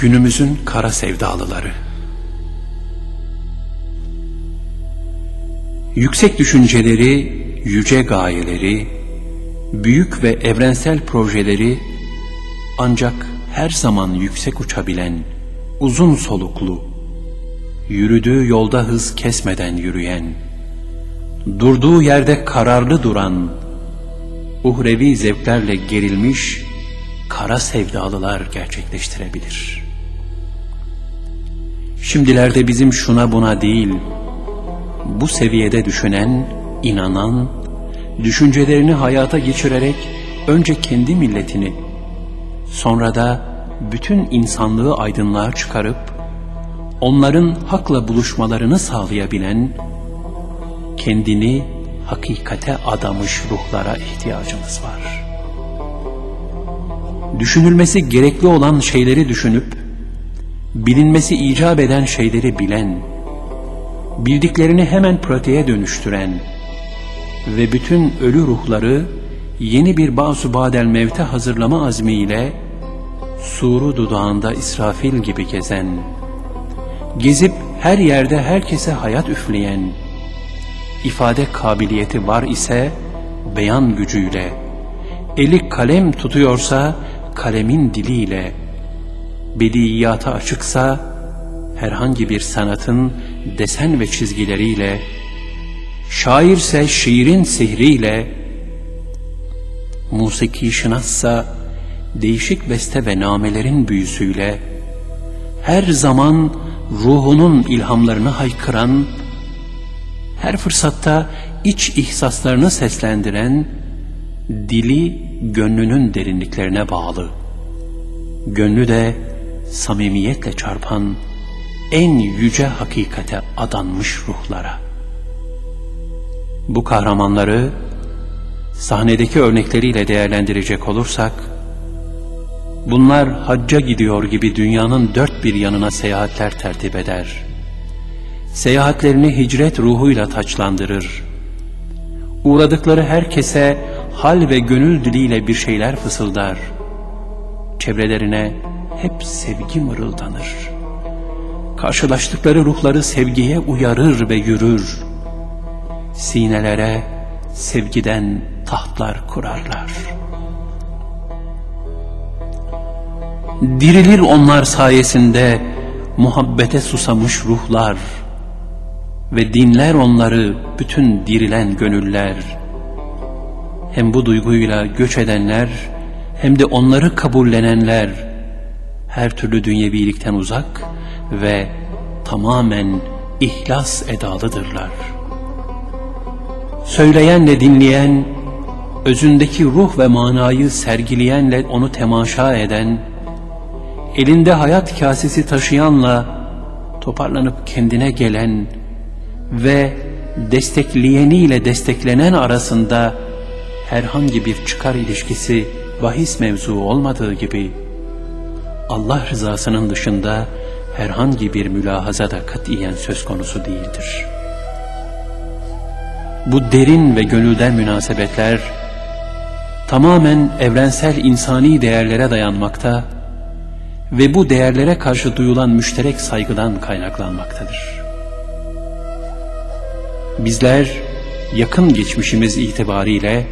Günümüzün kara sevdalıları Yüksek düşünceleri, yüce gayeleri, büyük ve evrensel projeleri ancak her zaman yüksek uçabilen, uzun soluklu, yürüdüğü yolda hız kesmeden yürüyen, durduğu yerde kararlı duran, uhrevi zevklerle gerilmiş, kara sevdalılar gerçekleştirebilir. Şimdilerde bizim şuna buna değil, bu seviyede düşünen, inanan, düşüncelerini hayata geçirerek önce kendi milletini, sonra da bütün insanlığı aydınlığa çıkarıp, onların hakla buluşmalarını sağlayabilen, kendini hakikate adamış ruhlara ihtiyacımız var. Düşünülmesi gerekli olan şeyleri düşünüp, bilinmesi icap eden şeyleri bilen, bildiklerini hemen pratiğe dönüştüren ve bütün ölü ruhları yeni bir bazı badel mevte hazırlama azmiyle suru dudağında İsrafil gibi gezen, gezip her yerde herkese hayat üfleyen, ifade kabiliyeti var ise beyan gücüyle, eli kalem tutuyorsa kalemin diliyle, bediyata açıksa herhangi bir sanatın desen ve çizgileriyle, şairse şiirin sihriyle, musiki şınassa değişik beste ve namelerin büyüsüyle, her zaman ruhunun ilhamlarını haykıran, her fırsatta iç ihsaslarını seslendiren, dili gönlünün derinliklerine bağlı, gönlü de samimiyetle çarpan en yüce hakikate adanmış ruhlara. Bu kahramanları sahnedeki örnekleriyle değerlendirecek olursak, bunlar hacca gidiyor gibi dünyanın dört bir yanına seyahatler tertip eder. Seyahatlerini hicret ruhuyla taçlandırır. Uğradıkları herkese hal ve gönül diliyle bir şeyler fısıldar. Çevrelerine hep sevgi mırıldanır. Karşılaştıkları ruhları sevgiye uyarır ve yürür. Sinelere sevgiden tahtlar kurarlar. Dirilir onlar sayesinde muhabbete susamış ruhlar ve dinler onları bütün dirilen gönüller. Hem bu duyguyla göç edenler hem de onları kabullenenler her türlü dünyevilikten uzak ve tamamen ihlas edalıdırlar. Söyleyenle dinleyen, özündeki ruh ve manayı sergileyenle onu temaşa eden, elinde hayat kasesi taşıyanla toparlanıp kendine gelen ve destekleyeniyle desteklenen arasında herhangi bir çıkar ilişkisi bahis mevzu olmadığı gibi Allah rızasının dışında herhangi bir mülahaza da katiyen söz konusu değildir. Bu derin ve gönülden münasebetler tamamen evrensel insani değerlere dayanmakta ve bu değerlere karşı duyulan müşterek saygıdan kaynaklanmaktadır. Bizler yakın geçmişimiz itibariyle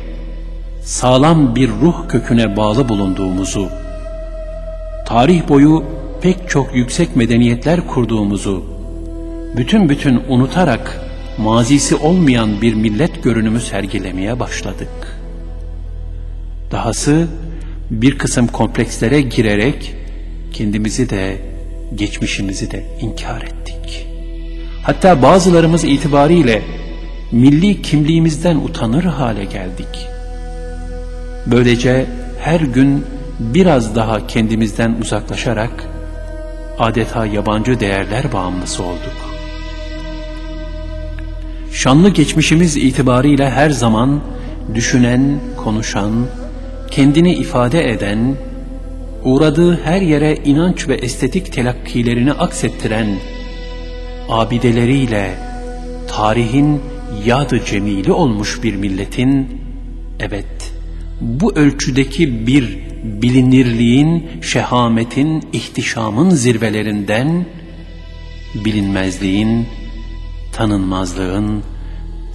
sağlam bir ruh köküne bağlı bulunduğumuzu, tarih boyu pek çok yüksek medeniyetler kurduğumuzu, bütün bütün unutarak mazisi olmayan bir millet görünümü sergilemeye başladık. Dahası bir kısım komplekslere girerek kendimizi de geçmişimizi de inkar ettik. Hatta bazılarımız itibariyle milli kimliğimizden utanır hale geldik. Böylece her gün biraz daha kendimizden uzaklaşarak adeta yabancı değerler bağımlısı olduk. Şanlı geçmişimiz itibariyle her zaman düşünen, konuşan, kendini ifade eden, uğradığı her yere inanç ve estetik telakkilerini aksettiren, abideleriyle tarihin yadı cemili olmuş bir milletin, evet bu ölçüdeki bir bilinirliğin, şehametin, ihtişamın zirvelerinden, bilinmezliğin, tanınmazlığın,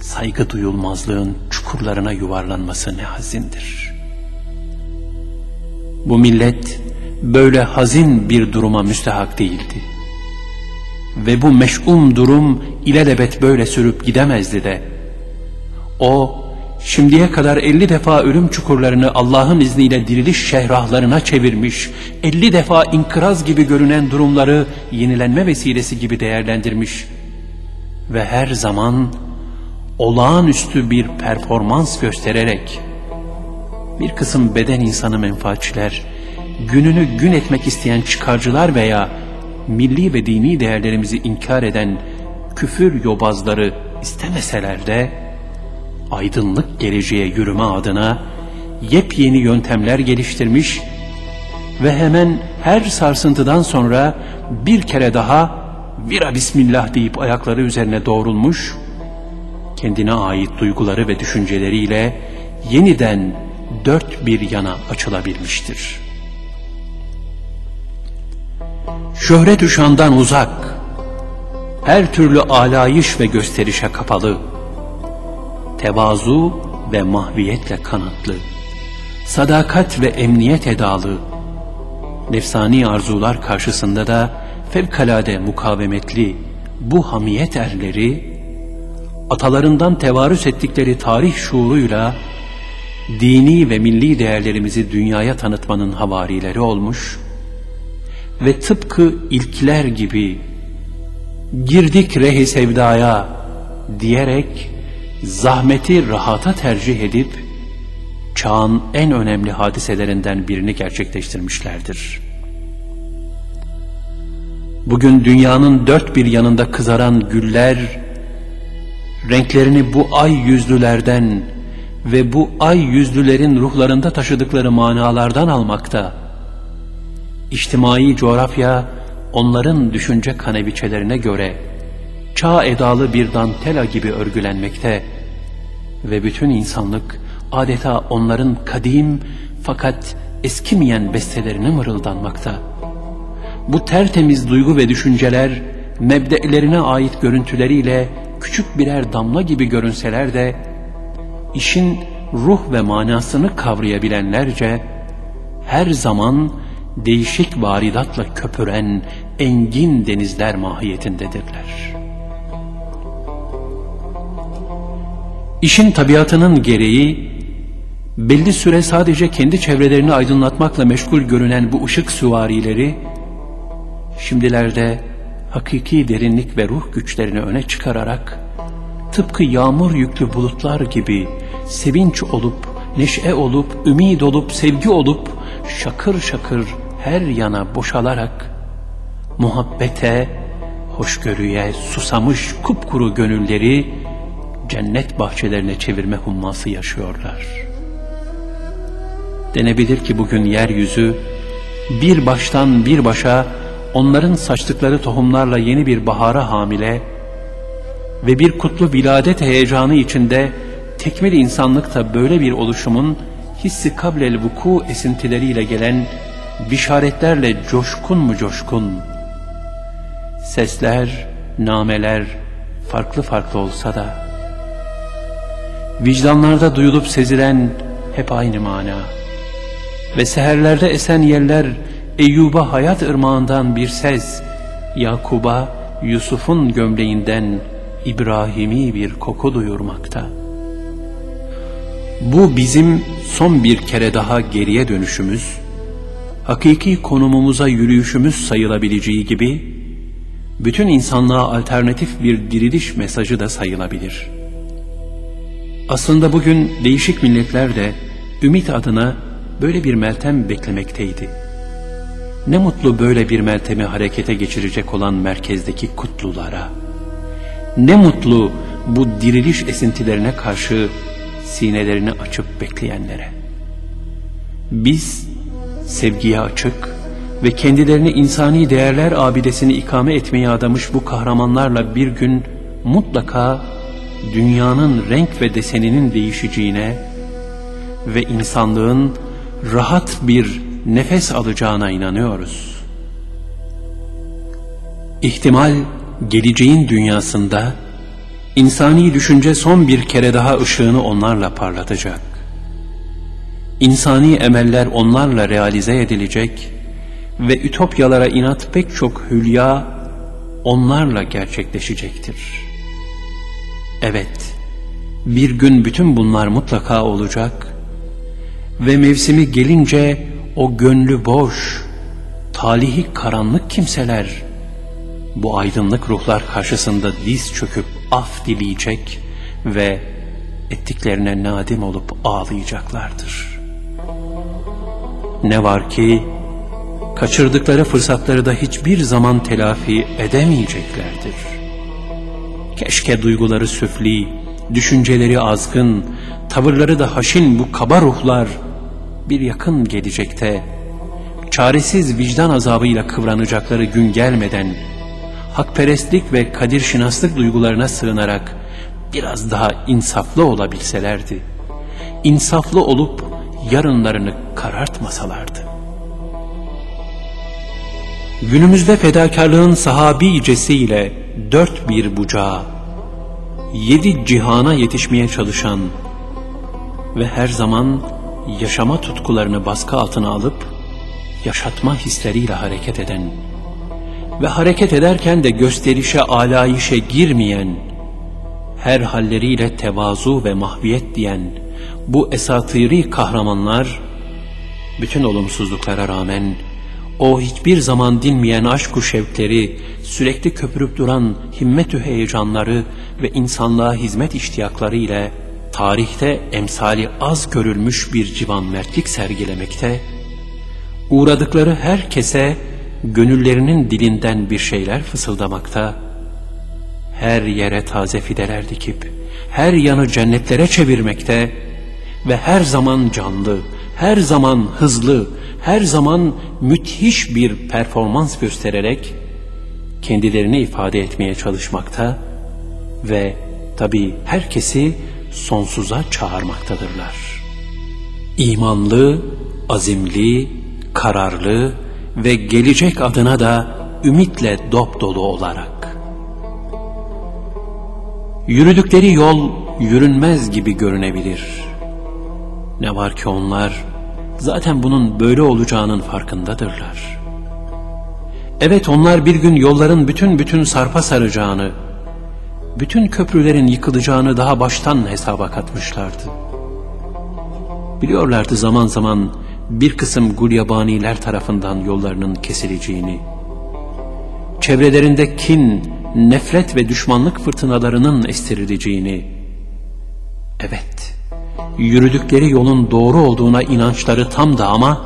saygı duyulmazlığın çukurlarına yuvarlanması ne hazindir. Bu millet böyle hazin bir duruma müstehak değildi. Ve bu meş'um durum ilelebet böyle sürüp gidemezdi de. O, şimdiye kadar elli defa ölüm çukurlarını Allah'ın izniyle diriliş şehrahlarına çevirmiş, elli defa inkıraz gibi görünen durumları yenilenme vesilesi gibi değerlendirmiş ve her zaman olağanüstü bir performans göstererek bir kısım beden insanı menfaatçiler, gününü gün etmek isteyen çıkarcılar veya milli ve dini değerlerimizi inkar eden küfür yobazları istemeseler de aydınlık geleceğe yürüme adına yepyeni yöntemler geliştirmiş ve hemen her sarsıntıdan sonra bir kere daha vira bismillah deyip ayakları üzerine doğrulmuş, kendine ait duyguları ve düşünceleriyle yeniden dört bir yana açılabilmiştir. Şöhret üşandan uzak, her türlü alayış ve gösterişe kapalı, tevazu ve mahviyetle kanatlı, sadakat ve emniyet edalı, nefsani arzular karşısında da fevkalade mukavemetli bu hamiyet erleri, atalarından tevarüs ettikleri tarih şuuruyla dini ve milli değerlerimizi dünyaya tanıtmanın havarileri olmuş ve tıpkı ilkler gibi girdik rehi sevdaya diyerek zahmeti rahata tercih edip çağın en önemli hadiselerinden birini gerçekleştirmişlerdir. Bugün dünyanın dört bir yanında kızaran güller, renklerini bu ay yüzlülerden ve bu ay yüzlülerin ruhlarında taşıdıkları manalardan almakta. İçtimai coğrafya onların düşünce kaneviçelerine göre çağ edalı bir dantela gibi örgülenmekte ve bütün insanlık adeta onların kadim fakat eskimeyen bestelerine mırıldanmakta. Bu tertemiz duygu ve düşünceler mebdelerine ait görüntüleriyle küçük birer damla gibi görünseler de işin ruh ve manasını kavrayabilenlerce her zaman değişik varidatla köpüren engin denizler mahiyetindedirler. İşin tabiatının gereği belli süre sadece kendi çevrelerini aydınlatmakla meşgul görünen bu ışık süvarileri şimdilerde hakiki derinlik ve ruh güçlerini öne çıkararak tıpkı yağmur yüklü bulutlar gibi sevinç olup, neşe olup, ümid olup, sevgi olup, şakır şakır her yana boşalarak, muhabbete, hoşgörüye susamış kupkuru gönülleri cennet bahçelerine çevirme humması yaşıyorlar. Denebilir ki bugün yeryüzü bir baştan bir başa onların saçtıkları tohumlarla yeni bir bahara hamile ve bir kutlu viladet heyecanı içinde tekmil insanlıkta böyle bir oluşumun hissi kablel vuku esintileriyle gelen bişaretlerle coşkun mu coşkun? Sesler, nameler farklı farklı olsa da vicdanlarda duyulup sezilen hep aynı mana ve seherlerde esen yerler Eyyub'a hayat ırmağından bir ses, Yakub'a Yusuf'un gömleğinden İbrahimi bir koku duyurmakta. Bu bizim son bir kere daha geriye dönüşümüz, hakiki konumumuza yürüyüşümüz sayılabileceği gibi, bütün insanlığa alternatif bir diriliş mesajı da sayılabilir. Aslında bugün değişik milletler de ümit adına böyle bir meltem beklemekteydi. Ne mutlu böyle bir meltemi harekete geçirecek olan merkezdeki kutlulara. Ne mutlu bu diriliş esintilerine karşı sinelerini açıp bekleyenlere. Biz sevgiye açık ve kendilerini insani değerler abidesini ikame etmeye adamış bu kahramanlarla bir gün mutlaka dünyanın renk ve deseninin değişeceğine ve insanlığın rahat bir nefes alacağına inanıyoruz. İhtimal geleceğin dünyasında insani düşünce son bir kere daha ışığını onlarla parlatacak. İnsani emeller onlarla realize edilecek ve ütopyalara inat pek çok hülya onlarla gerçekleşecektir. Evet, bir gün bütün bunlar mutlaka olacak ve mevsimi gelince o gönlü boş, talihi karanlık kimseler bu aydınlık ruhlar karşısında diz çöküp af dileyecek ve ettiklerine nadim olup ağlayacaklardır. Ne var ki kaçırdıkları fırsatları da hiçbir zaman telafi edemeyeceklerdir. Keşke duyguları süfli, düşünceleri azgın, tavırları da haşin bu kaba ruhlar bir yakın gelecekte, çaresiz vicdan azabıyla kıvranacakları gün gelmeden, hakperestlik ve kadir şinaslık duygularına sığınarak biraz daha insaflı olabilselerdi, insaflı olup yarınlarını karartmasalardı. Günümüzde fedakarlığın sahabicesiyle dört bir bucağı, yedi cihana yetişmeye çalışan ve her zaman yaşama tutkularını baskı altına alıp yaşatma hisleriyle hareket eden ve hareket ederken de gösterişe alayişe girmeyen, her halleriyle tevazu ve mahviyet diyen bu esatiri kahramanlar, bütün olumsuzluklara rağmen o hiçbir zaman dinmeyen aşk-ı şevkleri, sürekli köpürüp duran himmet-ü heyecanları ve insanlığa hizmet iştiyakları ile tarihte emsali az görülmüş bir civan mertlik sergilemekte, uğradıkları herkese gönüllerinin dilinden bir şeyler fısıldamakta, her yere taze fideler dikip, her yanı cennetlere çevirmekte ve her zaman canlı, her zaman hızlı, her zaman müthiş bir performans göstererek kendilerini ifade etmeye çalışmakta ve tabi herkesi sonsuza çağırmaktadırlar. İmanlı, azimli, kararlı ve gelecek adına da ümitle dop dolu olarak. Yürüdükleri yol yürünmez gibi görünebilir. Ne var ki onlar zaten bunun böyle olacağının farkındadırlar. Evet onlar bir gün yolların bütün bütün sarpa saracağını, bütün köprülerin yıkılacağını daha baştan hesaba katmışlardı. Biliyorlardı zaman zaman bir kısım gulyabaniler tarafından yollarının kesileceğini, çevrelerinde kin, nefret ve düşmanlık fırtınalarının estirileceğini, evet, yürüdükleri yolun doğru olduğuna inançları tam da ama,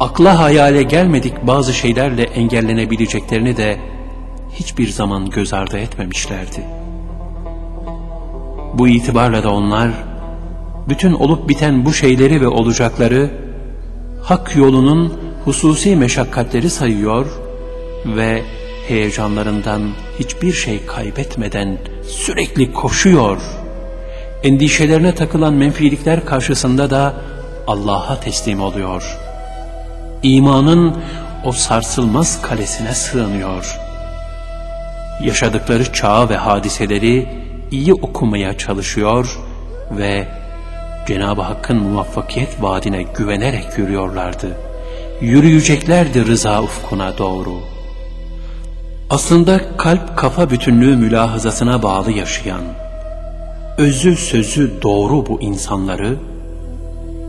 akla hayale gelmedik bazı şeylerle engellenebileceklerini de hiçbir zaman göz ardı etmemişlerdi. Bu itibarla da onlar, bütün olup biten bu şeyleri ve olacakları, hak yolunun hususi meşakkatleri sayıyor ve heyecanlarından hiçbir şey kaybetmeden sürekli koşuyor. Endişelerine takılan menfilikler karşısında da Allah'a teslim oluyor. İmanın o sarsılmaz kalesine sığınıyor. Yaşadıkları çağı ve hadiseleri iyi okumaya çalışıyor ve Cenab-ı Hakk'ın muvaffakiyet vaadine güvenerek yürüyorlardı. Yürüyeceklerdi rıza ufkuna doğru. Aslında kalp kafa bütünlüğü mülahazasına bağlı yaşayan, özü sözü doğru bu insanları,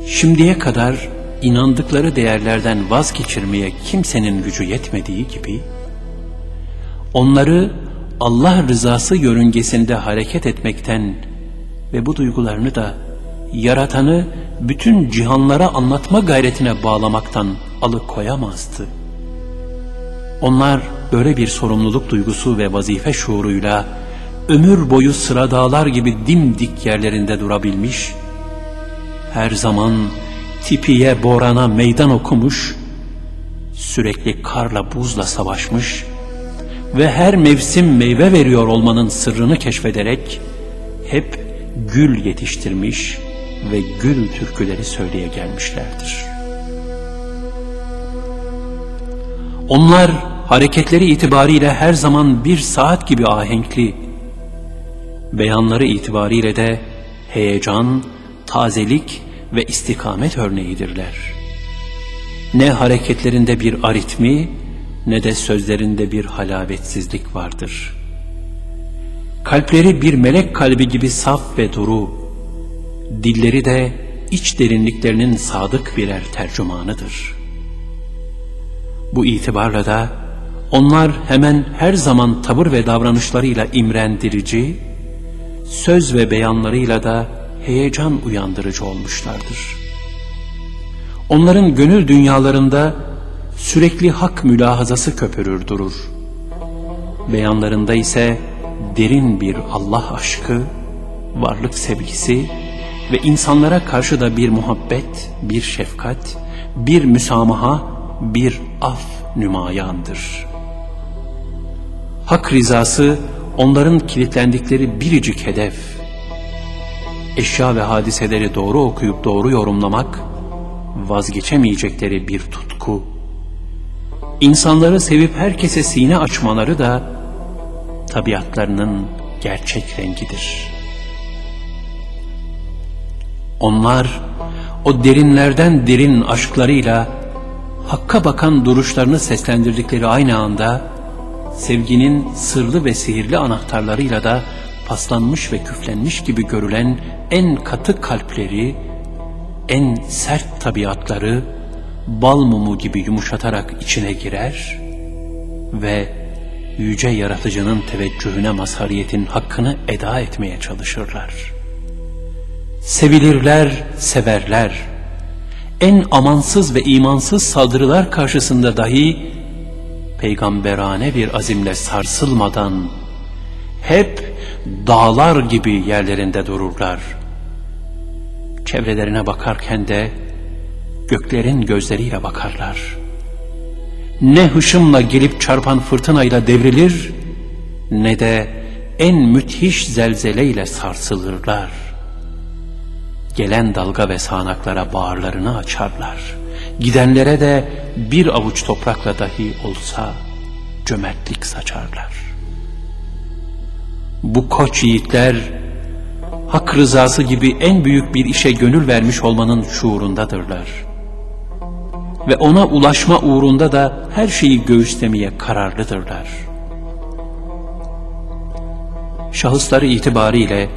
şimdiye kadar inandıkları değerlerden vazgeçirmeye kimsenin gücü yetmediği gibi, onları Allah rızası yörüngesinde hareket etmekten ve bu duygularını da yaratanı bütün cihanlara anlatma gayretine bağlamaktan alıkoyamazdı. Onlar böyle bir sorumluluk duygusu ve vazife şuuruyla ömür boyu sıra dağlar gibi dimdik yerlerinde durabilmiş, her zaman tipiye borana meydan okumuş, sürekli karla buzla savaşmış ve her mevsim meyve veriyor olmanın sırrını keşfederek hep gül yetiştirmiş ve gül türküleri söyleye gelmişlerdir. Onlar hareketleri itibariyle her zaman bir saat gibi ahenkli, beyanları itibariyle de heyecan, tazelik ve istikamet örneğidirler. Ne hareketlerinde bir aritmi ne de sözlerinde bir halabetsizlik vardır. Kalpleri bir melek kalbi gibi saf ve duru, dilleri de iç derinliklerinin sadık birer tercümanıdır. Bu itibarla da onlar hemen her zaman tavır ve davranışlarıyla imrendirici, söz ve beyanlarıyla da heyecan uyandırıcı olmuşlardır. Onların gönül dünyalarında sürekli hak mülahazası köpürür durur. Beyanlarında ise derin bir Allah aşkı, varlık sevgisi ve insanlara karşı da bir muhabbet, bir şefkat, bir müsamaha, bir af nümayandır. Hak rizası onların kilitlendikleri biricik hedef. Eşya ve hadiseleri doğru okuyup doğru yorumlamak, vazgeçemeyecekleri bir tutku. İnsanları sevip herkese sine açmaları da tabiatlarının gerçek rengidir. Onlar o derinlerden derin aşklarıyla Hakka bakan duruşlarını seslendirdikleri aynı anda sevginin sırlı ve sihirli anahtarlarıyla da paslanmış ve küflenmiş gibi görülen en katı kalpleri, en sert tabiatları bal mumu gibi yumuşatarak içine girer ve yüce yaratıcının teveccühüne mazhariyetin hakkını eda etmeye çalışırlar. Sevilirler, severler. En amansız ve imansız saldırılar karşısında dahi peygamberane bir azimle sarsılmadan hep dağlar gibi yerlerinde dururlar. Çevrelerine bakarken de göklerin gözleriyle bakarlar. Ne hışımla gelip çarpan fırtınayla devrilir ne de en müthiş zelzeleyle sarsılırlar. Gelen dalga ve sağanaklara bağırlarını açarlar.'' Gidenlere de bir avuç toprakla dahi olsa cömertlik saçarlar. Bu koç yiğitler hak rızası gibi en büyük bir işe gönül vermiş olmanın şuurundadırlar. Ve ona ulaşma uğrunda da her şeyi göğüslemeye kararlıdırlar. Şahısları itibariyle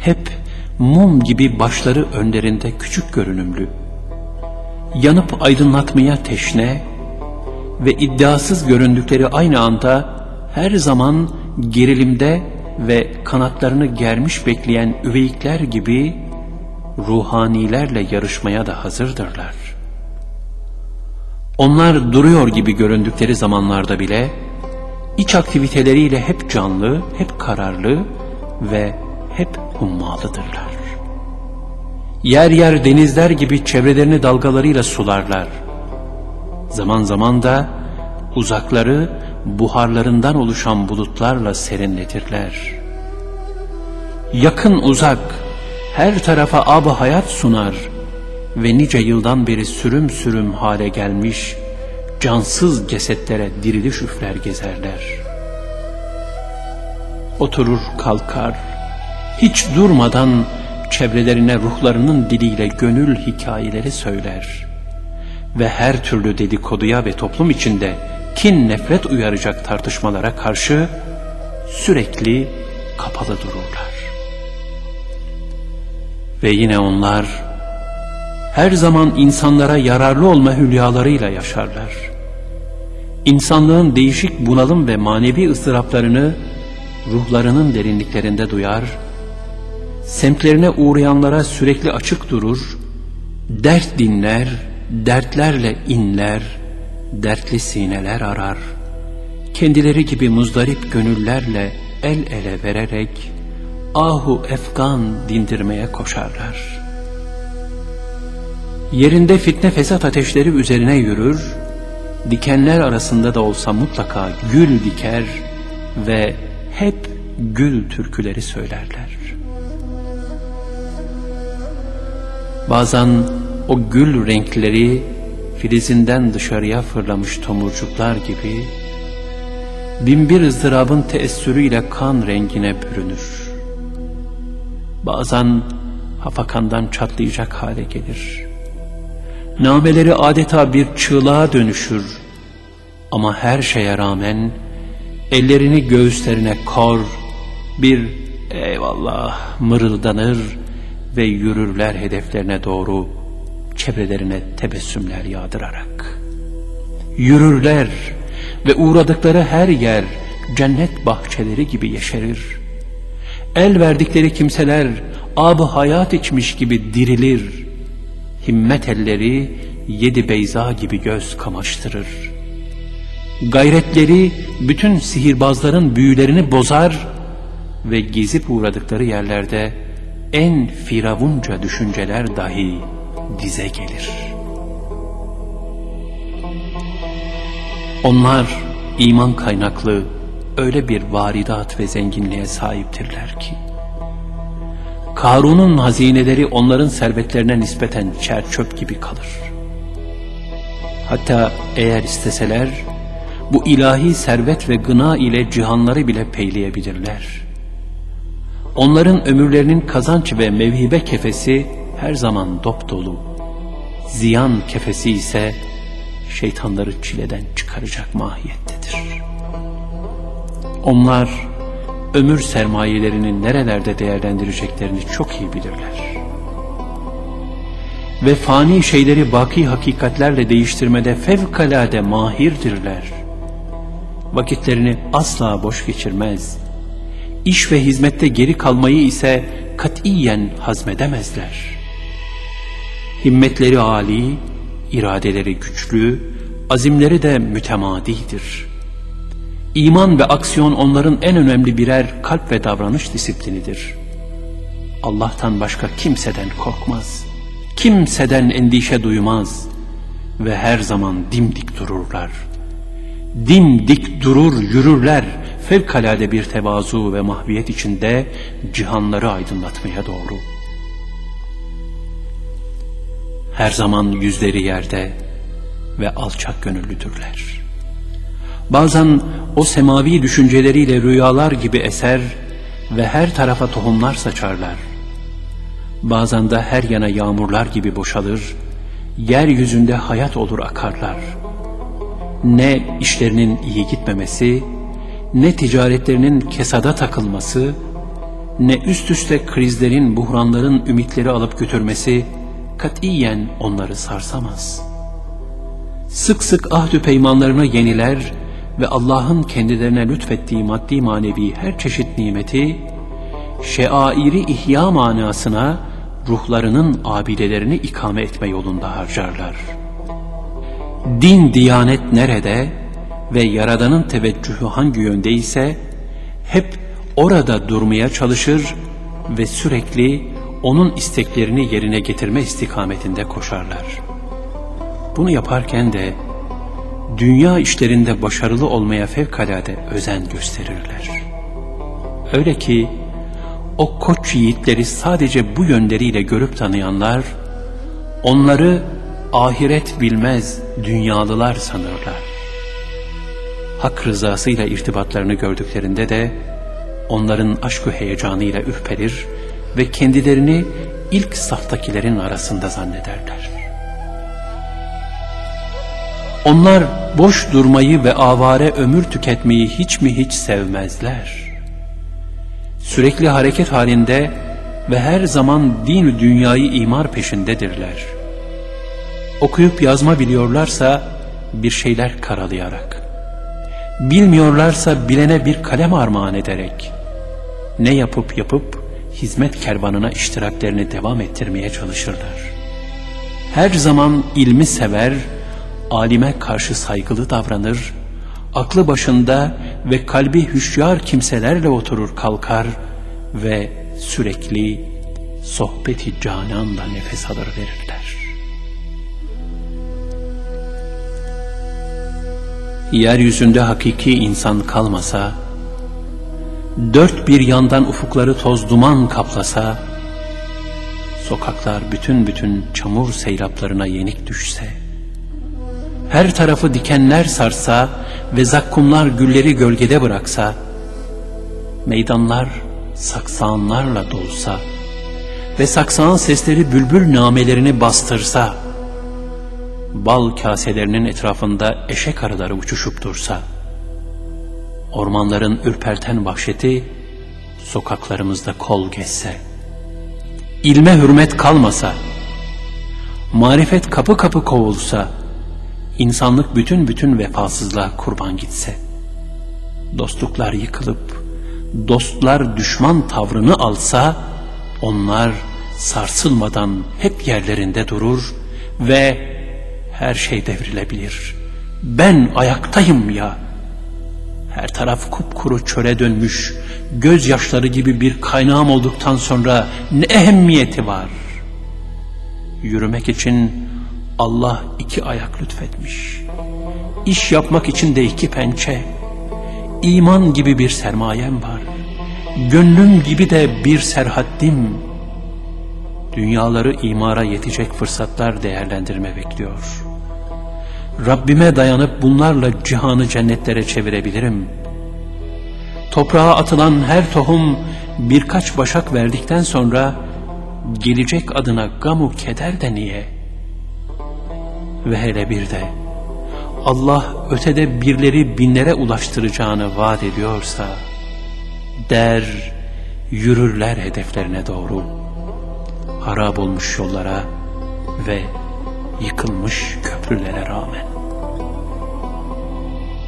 hep mum gibi başları önlerinde küçük görünümlü, yanıp aydınlatmaya teşne ve iddiasız göründükleri aynı anda her zaman gerilimde ve kanatlarını germiş bekleyen üveyikler gibi ruhanilerle yarışmaya da hazırdırlar. Onlar duruyor gibi göründükleri zamanlarda bile iç aktiviteleriyle hep canlı, hep kararlı ve hep hummalıdırlar. Yer yer denizler gibi çevrelerini dalgalarıyla sularlar. Zaman zaman da uzakları buharlarından oluşan bulutlarla serinletirler. Yakın uzak her tarafa ab hayat sunar ve nice yıldan beri sürüm sürüm hale gelmiş cansız cesetlere diriliş üfler gezerler. Oturur kalkar, hiç durmadan çevrelerine ruhlarının diliyle gönül hikayeleri söyler. Ve her türlü dedikoduya ve toplum içinde kin nefret uyaracak tartışmalara karşı sürekli kapalı dururlar. Ve yine onlar her zaman insanlara yararlı olma hülyalarıyla yaşarlar. İnsanlığın değişik bunalım ve manevi ıstıraplarını ruhlarının derinliklerinde duyar semtlerine uğrayanlara sürekli açık durur, dert dinler, dertlerle inler, dertli sineler arar, kendileri gibi muzdarip gönüllerle el ele vererek ahu efgan dindirmeye koşarlar. Yerinde fitne fesat ateşleri üzerine yürür, dikenler arasında da olsa mutlaka gül diker ve hep gül türküleri söylerler. Bazen o gül renkleri filizinden dışarıya fırlamış tomurcuklar gibi binbir ızdırabın teessürüyle kan rengine bürünür. Bazen hafakandan çatlayacak hale gelir. Nameleri adeta bir çığlığa dönüşür. Ama her şeye rağmen ellerini göğüslerine kor, bir eyvallah mırıldanır ve yürürler hedeflerine doğru çevrelerine tebessümler yağdırarak. Yürürler ve uğradıkları her yer cennet bahçeleri gibi yeşerir. El verdikleri kimseler ab hayat içmiş gibi dirilir. Himmet elleri yedi beyza gibi göz kamaştırır. Gayretleri bütün sihirbazların büyülerini bozar ve gezip uğradıkları yerlerde en firavunca düşünceler dahi dize gelir. Onlar iman kaynaklı öyle bir varidat ve zenginliğe sahiptirler ki, Karun'un hazineleri onların servetlerine nispeten çerçöp gibi kalır. Hatta eğer isteseler, bu ilahi servet ve gına ile cihanları bile peyleyebilirler. Onların ömürlerinin kazanç ve mevhibe kefesi her zaman dop dolu. Ziyan kefesi ise şeytanları çileden çıkaracak mahiyettedir. Onlar ömür sermayelerini nerelerde değerlendireceklerini çok iyi bilirler. Ve fani şeyleri baki hakikatlerle değiştirmede fevkalade mahirdirler. Vakitlerini asla boş geçirmez. İş ve hizmette geri kalmayı ise katiyen hazmedemezler. Himmetleri âli, iradeleri güçlü, azimleri de mütemadidir. İman ve aksiyon onların en önemli birer kalp ve davranış disiplinidir. Allah'tan başka kimseden korkmaz, kimseden endişe duymaz ve her zaman dimdik dururlar. Dimdik durur yürürler, fevkalade bir tevazu ve mahviyet içinde cihanları aydınlatmaya doğru.'' her zaman yüzleri yerde ve alçak gönüllüdürler. Bazen o semavi düşünceleriyle rüyalar gibi eser ve her tarafa tohumlar saçarlar. Bazen de her yana yağmurlar gibi boşalır, yeryüzünde hayat olur akarlar. Ne işlerinin iyi gitmemesi, ne ticaretlerinin kesada takılması, ne üst üste krizlerin, buhranların ümitleri alıp götürmesi, katiyen onları sarsamaz. Sık sık ahdü peymanlarını yeniler ve Allah'ın kendilerine lütfettiği maddi manevi her çeşit nimeti, şeairi ihya manasına ruhlarının abidelerini ikame etme yolunda harcarlar. Din, diyanet nerede ve Yaradan'ın teveccühü hangi yönde ise hep orada durmaya çalışır ve sürekli onun isteklerini yerine getirme istikametinde koşarlar. Bunu yaparken de dünya işlerinde başarılı olmaya fevkalade özen gösterirler. Öyle ki o koç yiğitleri sadece bu yönleriyle görüp tanıyanlar, onları ahiret bilmez dünyalılar sanırlar. Hak rızasıyla irtibatlarını gördüklerinde de onların aşkı heyecanıyla ürperir ve kendilerini ilk saftakilerin arasında zannederler. Onlar boş durmayı ve avare ömür tüketmeyi hiç mi hiç sevmezler. Sürekli hareket halinde ve her zaman din dünyayı imar peşindedirler. Okuyup yazma biliyorlarsa bir şeyler karalayarak, bilmiyorlarsa bilene bir kalem armağan ederek, ne yapıp yapıp hizmet kervanına iştiraklerini devam ettirmeye çalışırlar. Her zaman ilmi sever, alime karşı saygılı davranır, aklı başında ve kalbi hüşyar kimselerle oturur kalkar ve sürekli sohbeti cananla nefes alır verirler. Yeryüzünde hakiki insan kalmasa, dört bir yandan ufukları toz duman kaplasa, Sokaklar bütün bütün çamur seyraplarına yenik düşse, her tarafı dikenler sarsa ve zakkumlar gülleri gölgede bıraksa, meydanlar saksanlarla dolsa ve saksan sesleri bülbül namelerini bastırsa, bal kaselerinin etrafında eşek arıları uçuşup dursa, ormanların ürperten vahşeti sokaklarımızda kol geçse, ilme hürmet kalmasa, marifet kapı kapı kovulsa, insanlık bütün bütün vefasızlığa kurban gitse, dostluklar yıkılıp, dostlar düşman tavrını alsa, onlar sarsılmadan hep yerlerinde durur ve her şey devrilebilir. Ben ayaktayım ya. Her taraf kupkuru çöre dönmüş, gözyaşları gibi bir kaynağım olduktan sonra ne ehemmiyeti var? Yürümek için Allah iki ayak lütfetmiş. İş yapmak için de iki pençe. İman gibi bir sermayem var. Gönlüm gibi de bir serhaddim. Dünyaları imara yetecek fırsatlar değerlendirme bekliyor. Rabbime dayanıp bunlarla cihanı cennetlere çevirebilirim. Toprağa atılan her tohum birkaç başak verdikten sonra gelecek adına gamu keder de niye? Ve hele bir de Allah ötede birleri binlere ulaştıracağını vaat ediyorsa der yürürler hedeflerine doğru harap olmuş yollara ve yıkılmış köprülere rağmen.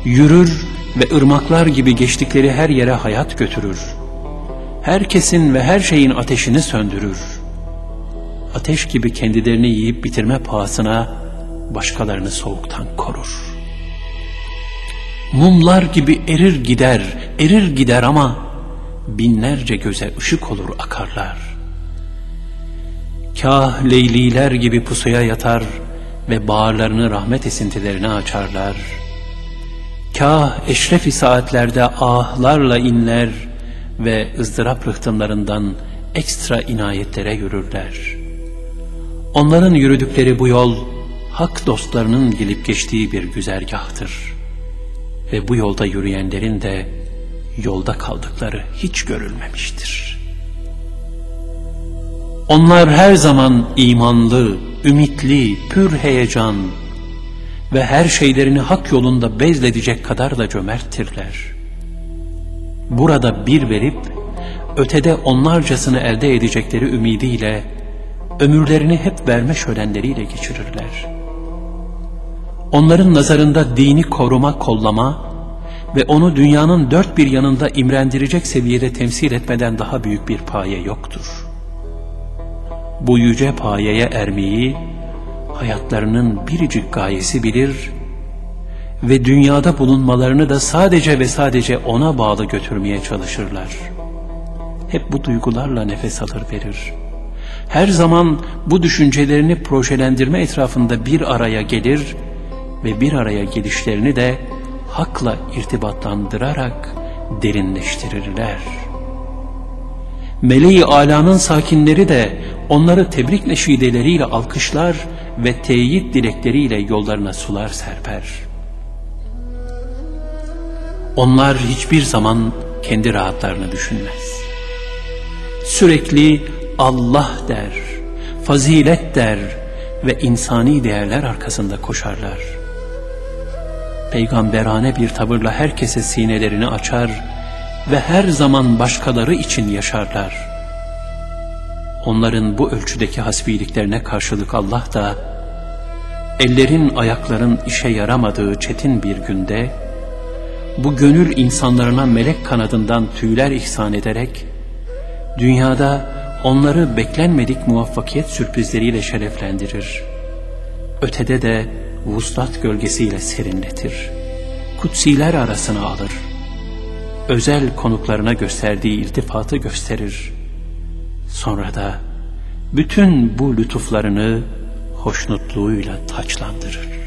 Yürür ve ırmaklar gibi geçtikleri her yere hayat götürür. Herkesin ve her şeyin ateşini söndürür. Ateş gibi kendilerini yiyip bitirme pahasına başkalarını soğuktan korur. Mumlar gibi erir gider, erir gider ama binlerce göze ışık olur akarlar. Kah leyliler gibi pusuya yatar ve bağırlarını rahmet esintilerine açarlar. Kah eşrefi saatlerde ahlarla inler ve ızdırap rıhtımlarından ekstra inayetlere yürürler. Onların yürüdükleri bu yol, hak dostlarının gelip geçtiği bir güzergahtır. Ve bu yolda yürüyenlerin de yolda kaldıkları hiç görülmemiştir. Onlar her zaman imanlı, ümitli, pür heyecan ve her şeylerini hak yolunda bezledecek kadar da cömerttirler. Burada bir verip, ötede onlarcasını elde edecekleri ümidiyle, ömürlerini hep verme şölenleriyle geçirirler. Onların nazarında dini koruma, kollama ve onu dünyanın dört bir yanında imrendirecek seviyede temsil etmeden daha büyük bir paye yoktur. Bu yüce payeye ermeyi hayatlarının biricik gayesi bilir ve dünyada bulunmalarını da sadece ve sadece ona bağlı götürmeye çalışırlar. Hep bu duygularla nefes alır verir. Her zaman bu düşüncelerini projelendirme etrafında bir araya gelir ve bir araya gelişlerini de hakla irtibatlandırarak derinleştirirler. Meleği alanın sakinleri de onları tebrik neşideleriyle alkışlar ve teyit dilekleriyle yollarına sular serper. Onlar hiçbir zaman kendi rahatlarını düşünmez. Sürekli Allah der, fazilet der ve insani değerler arkasında koşarlar. Peygamberane bir tavırla herkese sinelerini açar ve her zaman başkaları için yaşarlar. Onların bu ölçüdeki hasbiliklerine karşılık Allah da, ellerin ayakların işe yaramadığı çetin bir günde, bu gönül insanlarına melek kanadından tüyler ihsan ederek, dünyada onları beklenmedik muvaffakiyet sürprizleriyle şereflendirir. Ötede de vuslat gölgesiyle serinletir. Kutsiler arasına alır. Özel konuklarına gösterdiği iltifatı gösterir. Sonra da bütün bu lütuflarını hoşnutluğuyla taçlandırır.